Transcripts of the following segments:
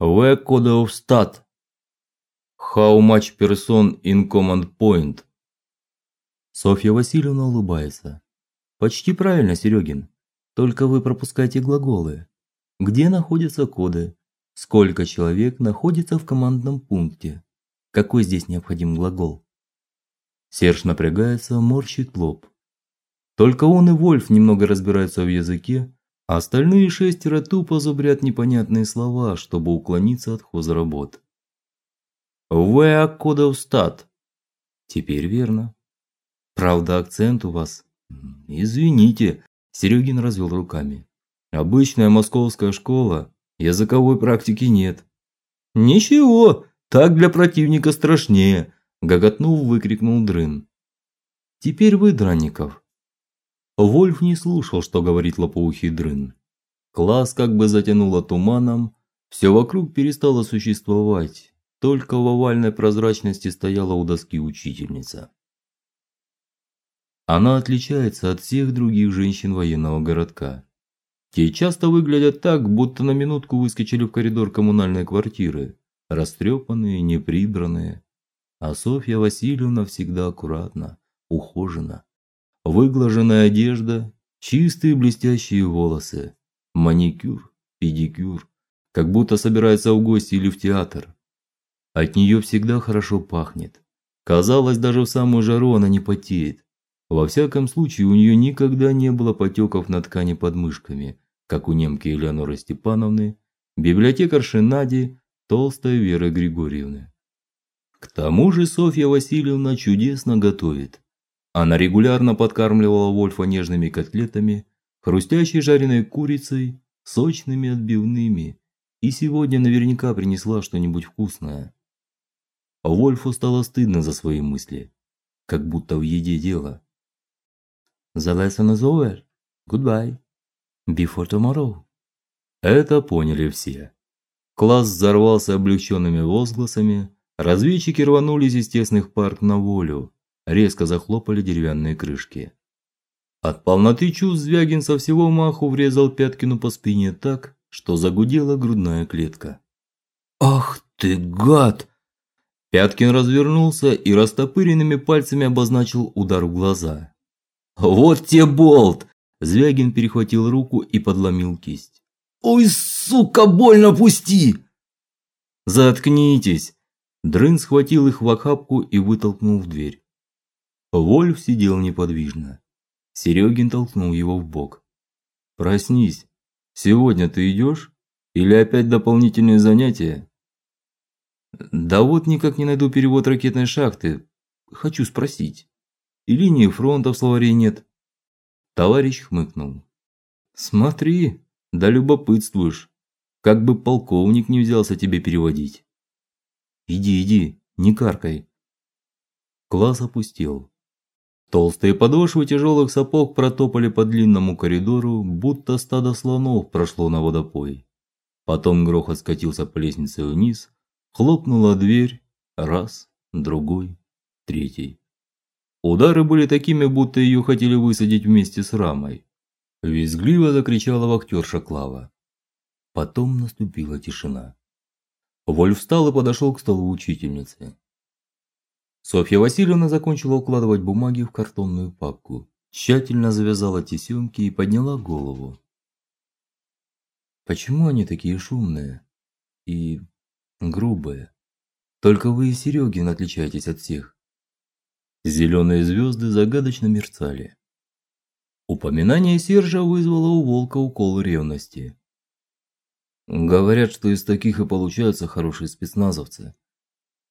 Where code of stat? How much person in command point? Софья Васильевна улыбается. Почти правильно, Серегин. Только вы пропускаете глаголы. Где находятся коды? Сколько человек находится в командном пункте? Какой здесь необходим глагол? Серж напрягается, морщит лоб. Только он и Вольф немного разбираются в языке, а остальные шестеро тупо зубрят непонятные слова, чтобы уклониться от хозработ. Have start? Теперь верно. Правда, акцент у вас. Извините, Серегин развел руками. Обычная московская школа, языковой практики нет. Ничего, так для противника страшнее, гоготнув, выкрикнул Дрын. Теперь вы, Дранников. Вольф не слушал, что говорит лопоухий Дрын. Класс как бы затянуло туманом, все вокруг перестало существовать. Только в овальной прозрачности стояла у доски учительница. Она отличается от всех других женщин военного городка. Те часто выглядят так, будто на минутку выскочили в коридор коммунальной квартиры, растрепанные, неприбранные. А Софья Васильевна всегда аккуратна, ухожена. Выглаженная одежда, чистые блестящие волосы, маникюр, педикюр, как будто собирается в гости или в театр. От нее всегда хорошо пахнет. Казалось, даже в самую жару она не потеет. Во всяком случае, у нее никогда не было потеков на ткани под мышками, как у немки Элеоноры Степановны, библиотекарши Нади, толстой Веры Григорьевны. К тому же Софья Васильевна чудесно готовит. Она регулярно подкармливала Вольфа нежными котлетами, хрустящей жареной курицей, сочными отбивными, и сегодня наверняка принесла что-нибудь вкусное. Вольфу стало стыдно за свои мысли, как будто в еде дело. The lesson is. Goodbye. Before tomorrow. Это поняли все. Класс взорвался облегченными возгласами, разведчики рванулись из тесных парк на волю, резко захлопали деревянные крышки. От полноты чувств Звягин со всего маху врезал Пяткину по спине так, что загудела грудная клетка. Ах ты гад! Пяткин развернулся и растопыренными пальцами обозначил удар в глаза. Вот тебе болт. Звягин перехватил руку и подломил кисть. Ой, сука, больно пусти. Заткнитесь. Дрын схватил их в охапку и вытолкнул в дверь. Вольф сидел неподвижно. Серегин толкнул его в бок. Проснись. Сегодня ты идешь? Или опять дополнительные занятия? Да вот никак не найду перевод ракетной шахты. Хочу спросить. И линии фронта в словаре нет. Товарищ хмыкнул. Смотри, да любопытствуешь. Как бы полковник не взялся тебе переводить. Иди, иди, не каркай. Класс опустел. Толстые подошвы тяжелых сапог протопали по длинному коридору, будто стадо слонов прошло на водопой. Потом грохот скатился по лестнице вниз, хлопнула дверь, раз, другой, третий. Удары были такими, будто ее хотели высадить вместе с рамой. Визгливо закричала вахтерша Клава. Потом наступила тишина. Вольф встал и подошел к столу учительницы. Софья Васильевна закончила укладывать бумаги в картонную папку, тщательно завязала тесемки и подняла голову. Почему они такие шумные и грубые? Только вы и Серегин отличаетесь от всех. Зеленые звезды загадочно мерцали. Упоминание Сержа вызвало у Волка укол ревности. Говорят, что из таких и получаются хорошие спецназовцы.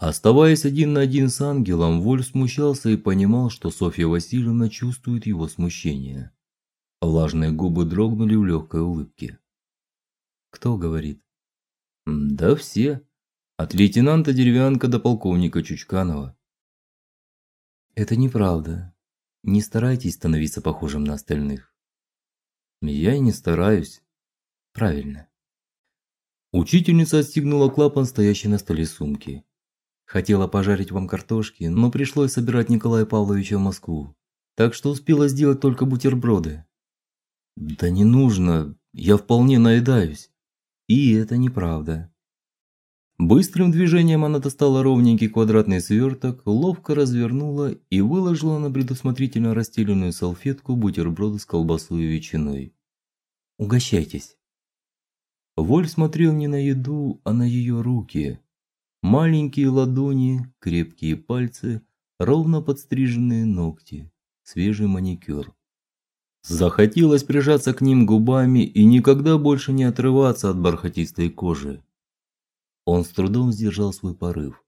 Оставаясь один на один с ангелом, Воль смущался и понимал, что Софья Васильевна чувствует его смущение. Влажные губы дрогнули в легкой улыбке. Кто говорит? Да все, от лейтенанта Деревянка до полковника Чучканова. Это неправда. Не старайтесь становиться похожим на остальных. Я и не стараюсь. Правильно. Учительница отстегнула клапан стоящей на столе сумки. Хотела пожарить вам картошки, но пришлось собирать Николая Павловича в Москву. Так что успела сделать только бутерброды. Да не нужно, я вполне наедаюсь. И это неправда. Быстрым движением она достала ровненький квадратный сверток, ловко развернула и выложила на предусмотрительно расстеленную салфетку бутерброды с колбасой и ветчиной. Угощайтесь. Вольф смотрел не на еду, а на ее руки. Маленькие ладони, крепкие пальцы, ровно подстриженные ногти, свежий маникюр. Захотелось прижаться к ним губами и никогда больше не отрываться от бархатистой кожи. Он с трудом сдержал свой порыв.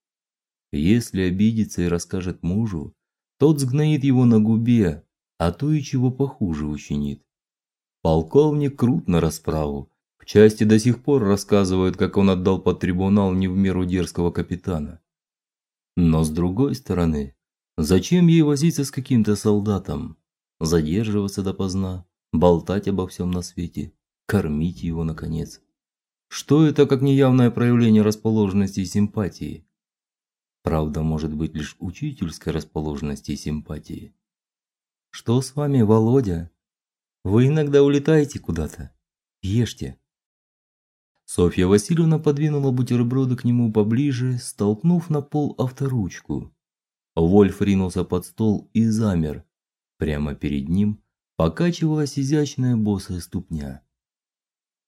Если обидится и расскажет мужу, тот сгноит его на губе, а то и чего похуже учинит. Полковник крут на расправу. В части до сих пор рассказывают, как он отдал под трибунал не в меру дерзкого капитана. Но с другой стороны, зачем ей возиться с каким-то солдатом, задерживаться допоздна, болтать обо всем на свете, кормить его наконец? Что это как неявное проявление расположенности и симпатии? Правда, может быть лишь учительской расположенности и симпатии. Что с вами, Володя? Вы иногда улетаете куда-то. Ешьте. Софья Васильевна подвинула бутерброды к нему поближе, столкнув на пол авторучку. Вольф ринулся под стол и замер. Прямо перед ним покачивалась изящная босая ступня.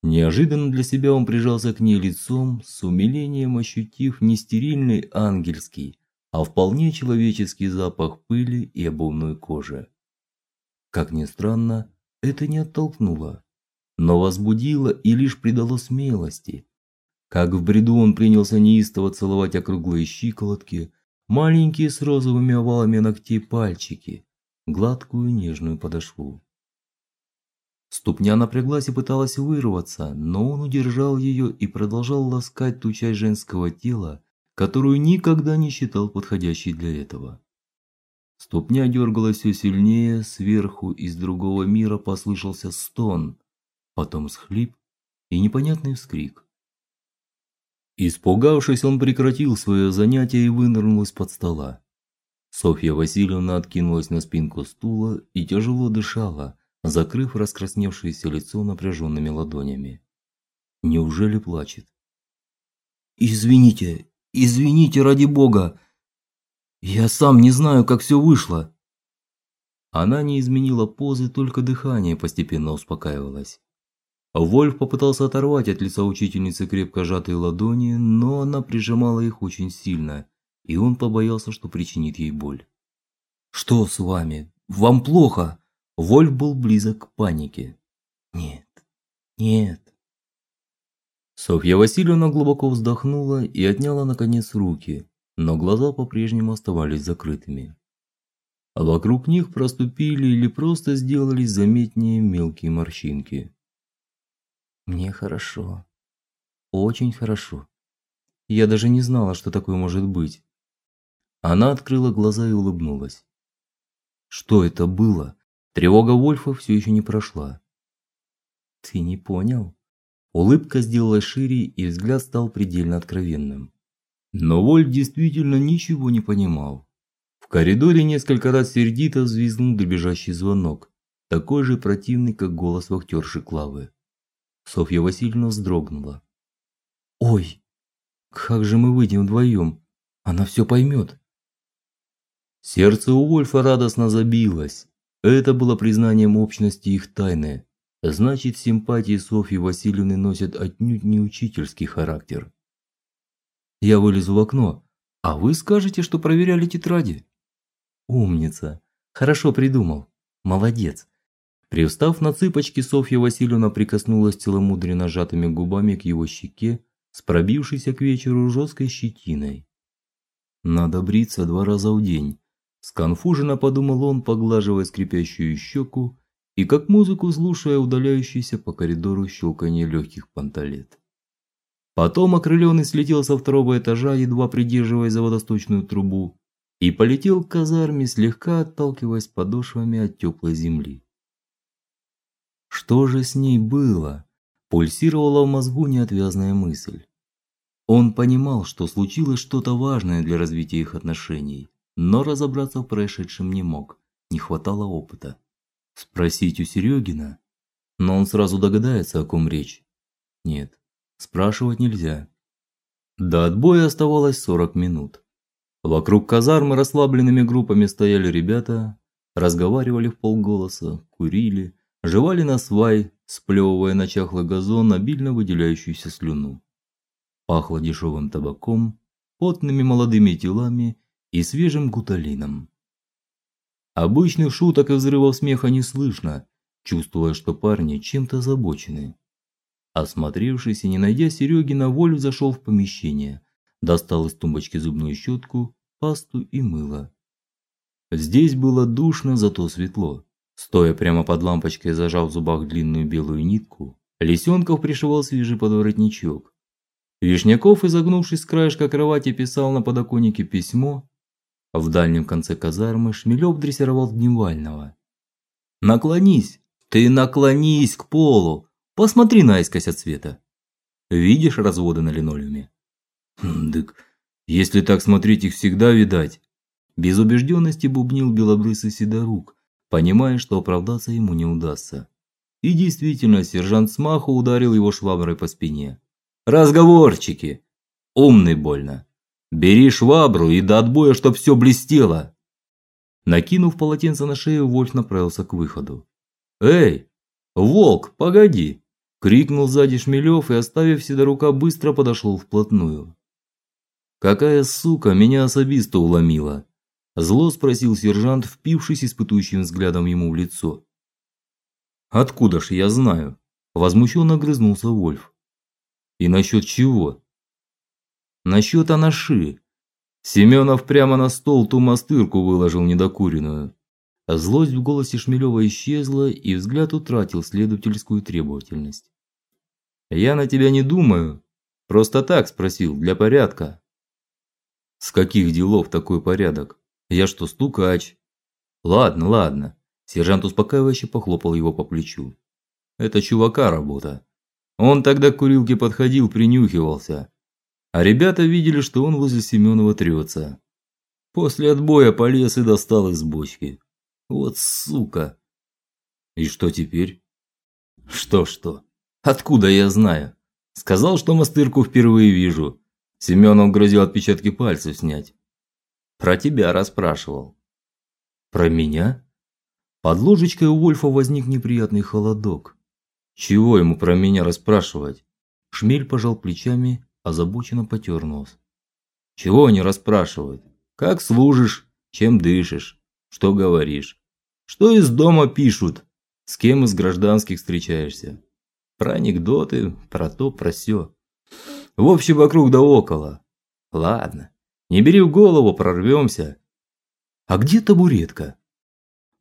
Неожиданно для себя он прижался к ней лицом, с умилением ощутив не стерильный ангельский, а вполне человеческий запах пыли и обувной кожи. Как ни странно, это не оттолкнуло, но возбудило и лишь придало смелости. Как в бреду он принялся неистово целовать округлые щиколотки, маленькие с розовыми овалами ногтей пальчики, гладкую нежную подошву. Ступня напряглась и пыталась вырваться, но он удержал ее и продолжал ласкать ту часть женского тела, которую никогда не считал подходящей для этого. Ступня дергалась все сильнее, сверху из другого мира послышался стон, потом схлип и непонятный вскрик. Испугавшись, он прекратил свое занятие и вынырнул из-под стола. Софья Васильевна откинулась на спинку стула и тяжело дышала, закрыв раскрасневшееся лицо напряженными ладонями. Неужели плачет? Извините, извините ради бога. Я сам не знаю, как все вышло. Она не изменила позы, только дыхание постепенно успокаивалось. Вольф попытался оторвать от лица учительницы крепко сжатые ладони, но она прижимала их очень сильно, и он побоялся, что причинит ей боль. Что с вами? Вам плохо? Вольф был близок к панике. Нет. Нет. Софья Васильевна глубоко вздохнула и отняла наконец руки, но глаза по-прежнему оставались закрытыми. А вокруг них проступили или просто сделались заметнее мелкие морщинки. Мне хорошо. Очень хорошо. Я даже не знала, что такое может быть. Она открыла глаза и улыбнулась. Что это было? Тревога Вольфа все еще не прошла. Ты не понял? Улыбка сделалась шире, и взгляд стал предельно откровенным. Но Вольф действительно ничего не понимал. В коридоре несколько раз сердито взвизгнул дребезжащий звонок, такой же противный, как голос вахтерши Клавы. Софья Васильевна вздрогнула. Ой, как же мы выйдем вдвоем? Она все поймет. Сердце у Вольфа радостно забилось. Это было признанием общности их тайны. Значит, симпатии Софьи Васильевны носят отнюдь не учительский характер. Я вылезу в окно, а вы скажете, что проверяли тетради. Умница. Хорошо придумал. Молодец. Привстав на цыпочки, Софья Васильевна прикоснулась целомудренно сжатыми губами к его щеке, с пробившейся к вечеру жесткой щетиной. Надо бриться два раза в день, Сконфуженно подумал он, поглаживая скрипящую щеку и как музыку слушая удаляющийся по коридору щелканье легких панталет. Потом окрыленный слетел со второго этажа, едва придерживаясь за водосточную трубу, и полетел к казарме, слегка отталкиваясь подошвами от теплой земли. Что же с ней было? Пульсировала в мозгу неотвязная мысль. Он понимал, что случилось что-то важное для развития их отношений но разобраться в происшедшем не мог, не хватало опыта. Спросить у Серегина, но он сразу догадается, о ком речь. Нет, спрашивать нельзя. До отбоя оставалось 40 минут. Вокруг казармы расслабленными группами стояли ребята, разговаривали в полголоса, курили, жевали на свай, сплевывая на чахлый газон обильно выделяющуюся слюну. Пахло дешевым табаком, потными молодыми телами и свежим гуталином. Обычных шуток и взрывов смеха не слышно, чувствуя, что парни чем-то озабочены. Осмотревшись и не найдя Сереги, на волю зашел в помещение, достал из тумбочки зубную щетку, пасту и мыло. Здесь было душно, зато светло. Стоя прямо под лампочкой, зажав в зубах длинную белую нитку, Лисенков пришивал свежий подворотничок. Вишняков, изогнувшись с краешка кровати, писал на подоконнике письмо. В дальнем конце казармы Шмелев дрессировал Дневального. Наклонись, ты наклонись к полу. Посмотри наискось от света. Видишь разводы на линолеуме? Хм, дык, если так смотреть, их всегда видать. Без убежденности бубнил белобрысый седорук, понимая, что оправдаться ему не удастся. И действительно, сержант смаху ударил его шваброй по спине. Разговорчики. Умный больно. Бери швабру и до отбоя, чтоб все блестело. Накинув полотенце на шею, Вольф направился к выходу. Эй, волк, погоди, крикнул сзади Шмелев и, оставив Сидорука, быстро подошел вплотную. Какая сука меня особисто уломила? Зло спросил сержант, впившись испытующим взглядом ему в лицо. Откуда ж я знаю? возмущенно грызнулся Вольф. И насчет чего? Насчет анаши. Семенов прямо на стол ту мастырку выложил недокуренную. Злость в голосе Шмелева исчезла, и взгляд утратил следовательскую требовательность. Я на тебя не думаю, просто так спросил для порядка. С каких делов такой порядок? Я что, стукач? Ладно, ладно. Сержант успокаивающе похлопал его по плечу. Это чувака работа. Он тогда к курилке подходил, принюхивался. А ребята видели, что он возле Семенова трется. После отбоя полез и достал из бочки. Вот сука. И что теперь? Что что? Откуда я знаю? Сказал, что мастырку впервые вижу. Семенов грозил отпечатки пальцев снять. Про тебя расспрашивал. Про меня? Под ложечкой у Вольфа возник неприятный холодок. Чего ему про меня расспрашивать? Шмель пожал плечами, озабоченно потер нос. Чего они расспрашивают? Как служишь, чем дышишь, что говоришь? Что из дома пишут? С кем из гражданских встречаешься? Про анекдоты, про то, про сё. В общем, вокруг да около. Ладно, не бери в голову, прорвемся. А где табуретка?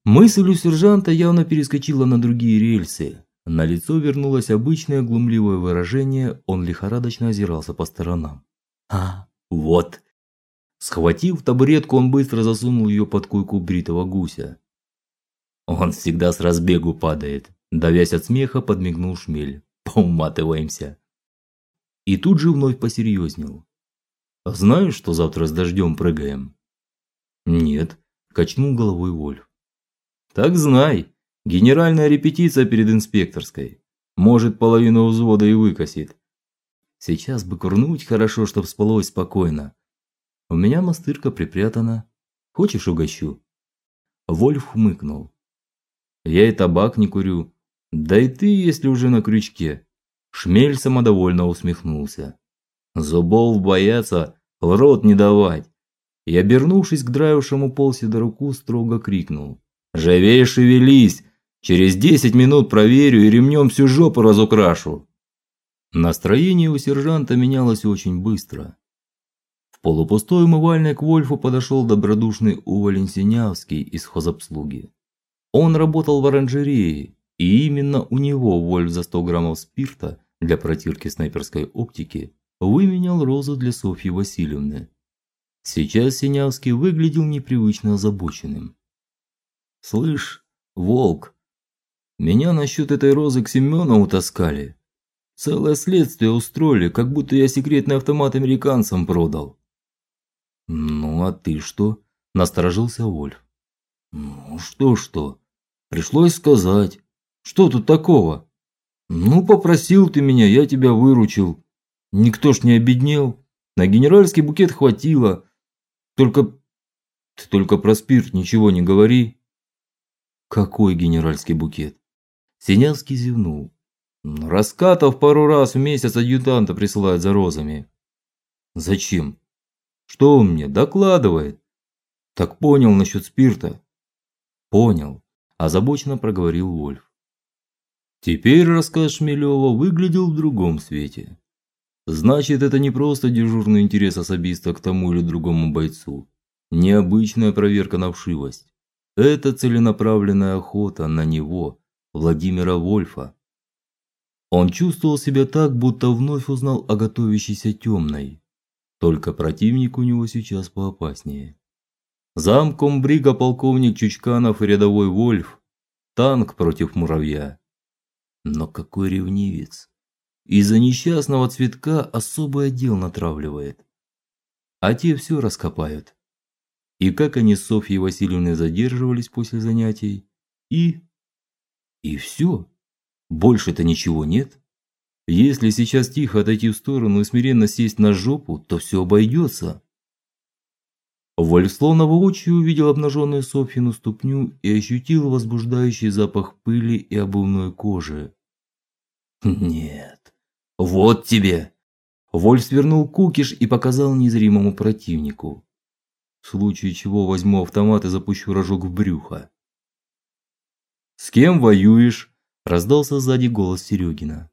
Мысль у сержанта явно перескочила на другие рельсы. На лицо вернулось обычное глумливое выражение, он лихорадочно озирался по сторонам. А, вот. Схватив табуретку, он быстро засунул ее под койку бритого гуся. Он всегда с разбегу падает, давясь от смеха, подмигнул Шмель. Поуматываемся. И тут же вновь посерьезнел. Знаешь, что завтра с дождем прыгаем? Нет, качнул головой Вольф. Так знай, генеральная репетиция перед инспекторской. Может, половину взвода и выкосит. Сейчас бы курнуть хорошо, чтоб спалось спокойно. У меня мастырка припрятана. Хочешь угощу? Вольф хмыкнул. Я и табак не курю. Да и ты, если уже на крючке. Шмель самодовольно усмехнулся. Зубов бояться, в рот не давать. И обернувшись к драившему пол руку, строго крикнул: "Живей, шевелись! Через десять минут проверю и ремнем всю жопу разукрашу". Настроение у сержанта менялось очень быстро. В полупустой умывальной к Вольфу подошел добродушный уволень Синявский из хозобслуги. Он работал в оранжерее, и именно у него Вольф за 100 граммов спирта для протирки снайперской оптики выменял розу для Софьи Васильевны. Сейчас Синявский выглядел непривычно озабоченным. Слышь, волк, меня насчет этой розы к Семенову таскали. Целое следствие устроили, как будто я секретный автомат американцам продал. Ну а ты что? насторожился Вольф. Ну что что? Пришлось сказать. Что тут такого? Ну, попросил ты меня, я тебя выручил. Никто ж не обеднел. На генеральский букет хватило. Только ты только про спирт ничего не говори. Какой генеральский букет? Синявский зевнул. Раскатов пару раз в месяц адъютанта присылает за розами. Зачем? Что он мне докладывает? Так понял насчет спирта. Понял, озабоченно проговорил Вольф. Теперь рассказ Шмелева выглядел в другом свете. Значит, это не просто дежурный интерес особиста к тому или другому бойцу, необычная проверка на вшивость. Это целенаправленная охота на него, Владимира Вольфа. Он чувствовал себя так, будто вновь узнал о готовящейся темной. Только противник у него сейчас поопаснее. Замком брига полковник Чучканов и рядовой Вольф. Танк против муравья. Но какой ревнивец! Из-за несчастного цветка особый отдел натравливает. А те все раскопают. И как они с Софьей Васильевной задерживались после занятий, и и все. Больше-то ничего нет. Если сейчас тихо отойти в сторону и смиренно сесть на жопу, то все обойдется. Вольф словно воочию увидел обнаженную Софьину ступню и ощутил возбуждающий запах пыли и обувной кожи. Нет. Вот тебе. Вольф свернул кукиш и показал незримому противнику. В случае чего возьму автомат и запущу рожок в брюхо. С кем воюешь? раздался сзади голос Серегина.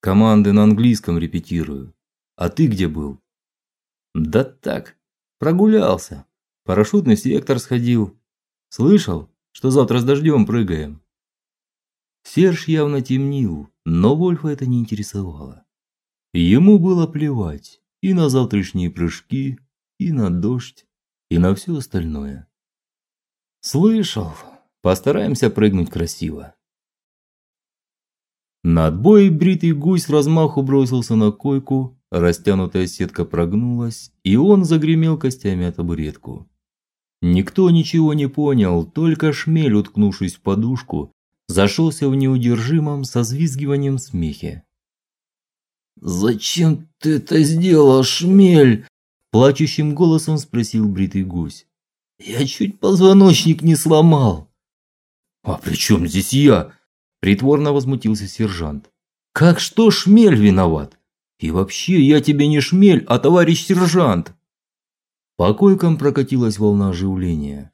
Команды на английском репетирую. А ты где был? Да так, прогулялся. Парашютный сектор сходил. Слышал, что завтра с дождем прыгаем. Серж явно темнил, но Вольфа это не интересовало. Ему было плевать и на завтрашние прыжки, и на дождь, и на все остальное. Слышал. Постараемся прыгнуть красиво. На отбой бритый гусь размаху бросился на койку, растянутая сетка прогнулась, и он загремел костями о табуретку. Никто ничего не понял, только шмель, уткнувшись в подушку, зашелся в неудержимом со взвизгиванием смехе. Зачем ты это сделал, шмель? плачущим голосом спросил бритый гусь. Я чуть позвоночник не сломал. А при чем здесь я? притворно возмутился сержант. Как что шмель виноват? И вообще, я тебе не шмель, а товарищ сержант. По койкам прокатилась волна оживления.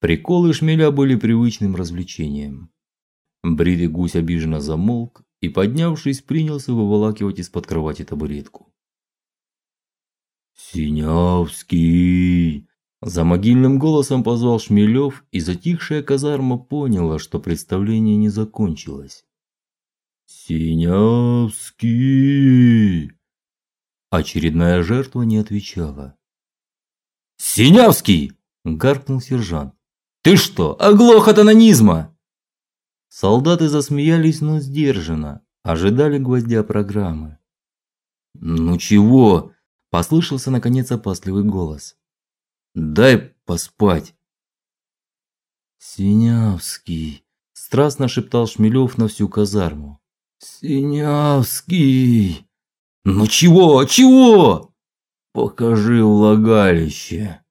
Приколы шмеля были привычным развлечением. Бритый гусь обиженно замолк и, поднявшись, принялся выволакивать из-под кровати табуретку. Синявский, за могильным голосом позвал Шмелев, и затихшая казарма поняла, что представление не закончилось. Синявский. Очередная жертва не отвечала. Синявский, гаркнул сержант. Ты что, оглох от анонизма? Солдаты засмеялись, но сдержанно, ожидали гвоздя программы. Ну чего? послышался наконец опасливый голос. Дай поспать. Синявский, страстно шептал Шмелев на всю казарму. Синявский. Ну чего? Чего? Покажи влагалище.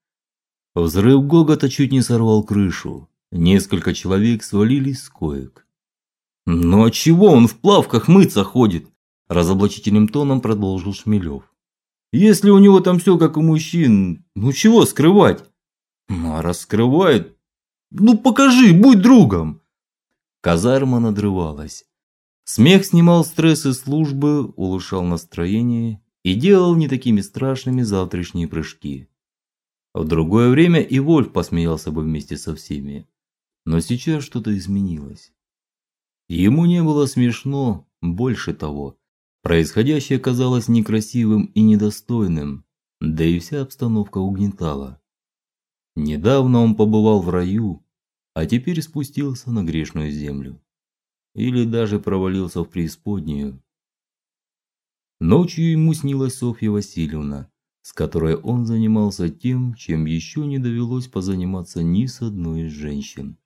Взрыв гогота чуть не сорвал крышу. Несколько человек свалились с коек. "Ну а чего он в плавках мыться ходит?" разоблачительным тоном продолжил Шмелев. Если у него там все как у мужчин, ну чего скрывать? Ну а раскрывает, ну покажи, будь другом. Казарма надрывалась. Смех снимал стрессы службы, улучшал настроение и делал не такими страшными завтрашние прыжки. В другое время и Вольф посмеялся бы вместе со всеми. Но сейчас что-то изменилось. Ему не было смешно, больше того, Происходящее казалось некрасивым и недостойным, да и вся обстановка угнетала. Недавно он побывал в раю, а теперь спустился на грешную землю. Или даже провалился в преисподнюю. Ночью ему снилась Софья Васильевна, с которой он занимался тем, чем еще не довелось позаниматься ни с одной из женщин.